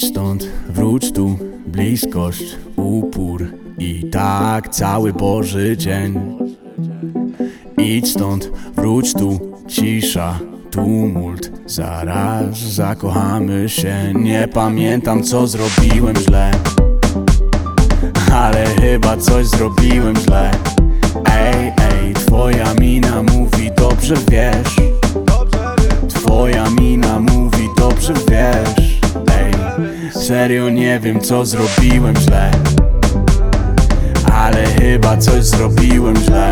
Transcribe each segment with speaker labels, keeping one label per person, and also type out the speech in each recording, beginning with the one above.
Speaker 1: Idź stąd, wróć tu, bliskość, upór i tak cały Boży dzień. Idź stąd, wróć tu, cisza, tumult, zaraz zakochamy się. Nie pamiętam co zrobiłem źle, ale chyba coś zrobiłem źle. Ej, ej, twoja mina mówi dobrze wiesz. Twoja mina serio nie wiem co zrobiłem źle, ale chyba coś zrobiłem źle.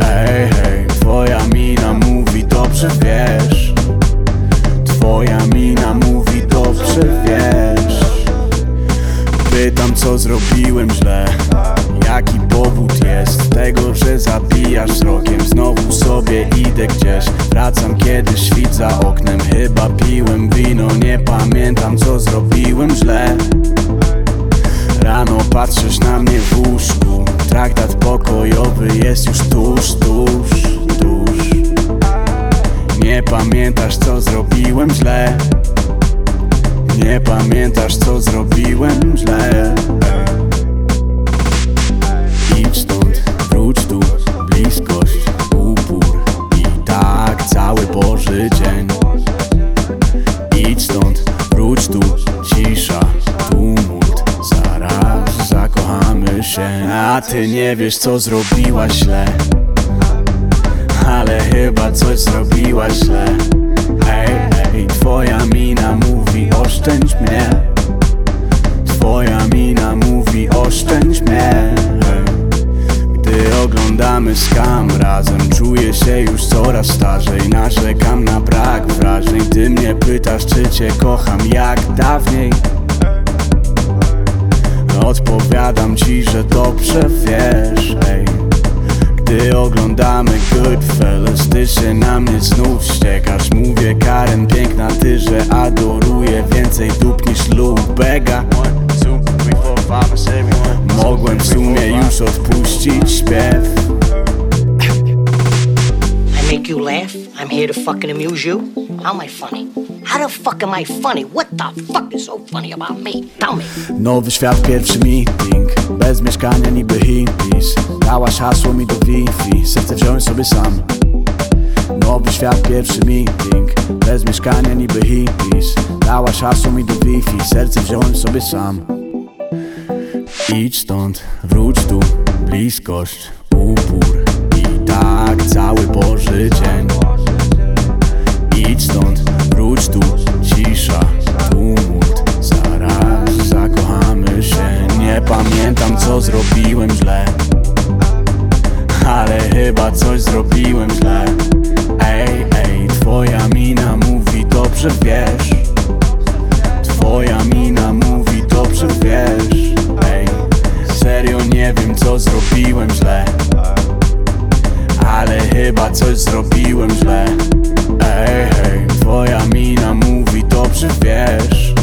Speaker 1: Ej, hej, twoja mina mówi dobrze wiesz. Twoja mina mówi dobrze wiesz. Pytam co zrobiłem źle Jaki powód jest tego, że zabijasz wzrokiem Znowu sobie idę gdzieś. Wracam kiedy świt za oknem. Chyba piłem wino, nie pamiętam co zrobiłem źle. Rano patrzysz na mnie w łóżku. Traktat pokojowy jest już tuż, tuż, tuż. Nie pamiętasz co zrobiłem źle. Nie pamiętasz co zrobiłem źle Boży dzień. Idź stąd, wróć tu, cisza, tumult Zaraz zakochamy się. A ty nie wiesz co zrobiłaś źle. Ale chyba coś zrobiłaś źle. Ej, ej, twoja mina mówi oszczędź mnie. Twoja mina mówi oszczędź mnie oglądamy skam. Razem Czuję się już coraz starzej Narzekam na brak wrażeń. Ty mnie pytasz czy cię kocham jak dawniej. Odpowiadam ci, że dobrze wiesz ej. Gdy oglądamy Goodfellas Ty się na mnie znów ściekasz. Mówię Karen, piękna ty, że adoruję Więcej dup niż Lubega. Mogłem w sumie już odpuścić śpiew
Speaker 2: Make you laugh. I'm here to fucking amuse you. How am I funny? How the fuck am I funny? What the fuck is so funny about me? Tell me.
Speaker 1: Nowy świat, pierwszy meeting Bez mieszkania niby hippies Dałaś hasło mi do Wi-Fi Serce wziąłem sobie sam Nowy świat, pierwszy meeting Bez mieszkania niby hippies Dałaś hasło mi do Wi-Fi Serce wziąłem sobie sam Idź stąd, wróć tu Bliskość, upór tak cały Boży dzień. Idź stąd, wróć tu Cisza, tumult Zaraz zakochamy się. Nie pamiętam co zrobiłem źle Ale chyba coś zrobiłem źle. Ej, ej, twoja mina mówi dobrze wiesz. Twoja mina mówi dobrze wiesz. Ej, serio nie wiem co zrobiłem źle Chyba coś zrobiłem źle. Ej, hej, twoja mina mówi dobrze wiesz.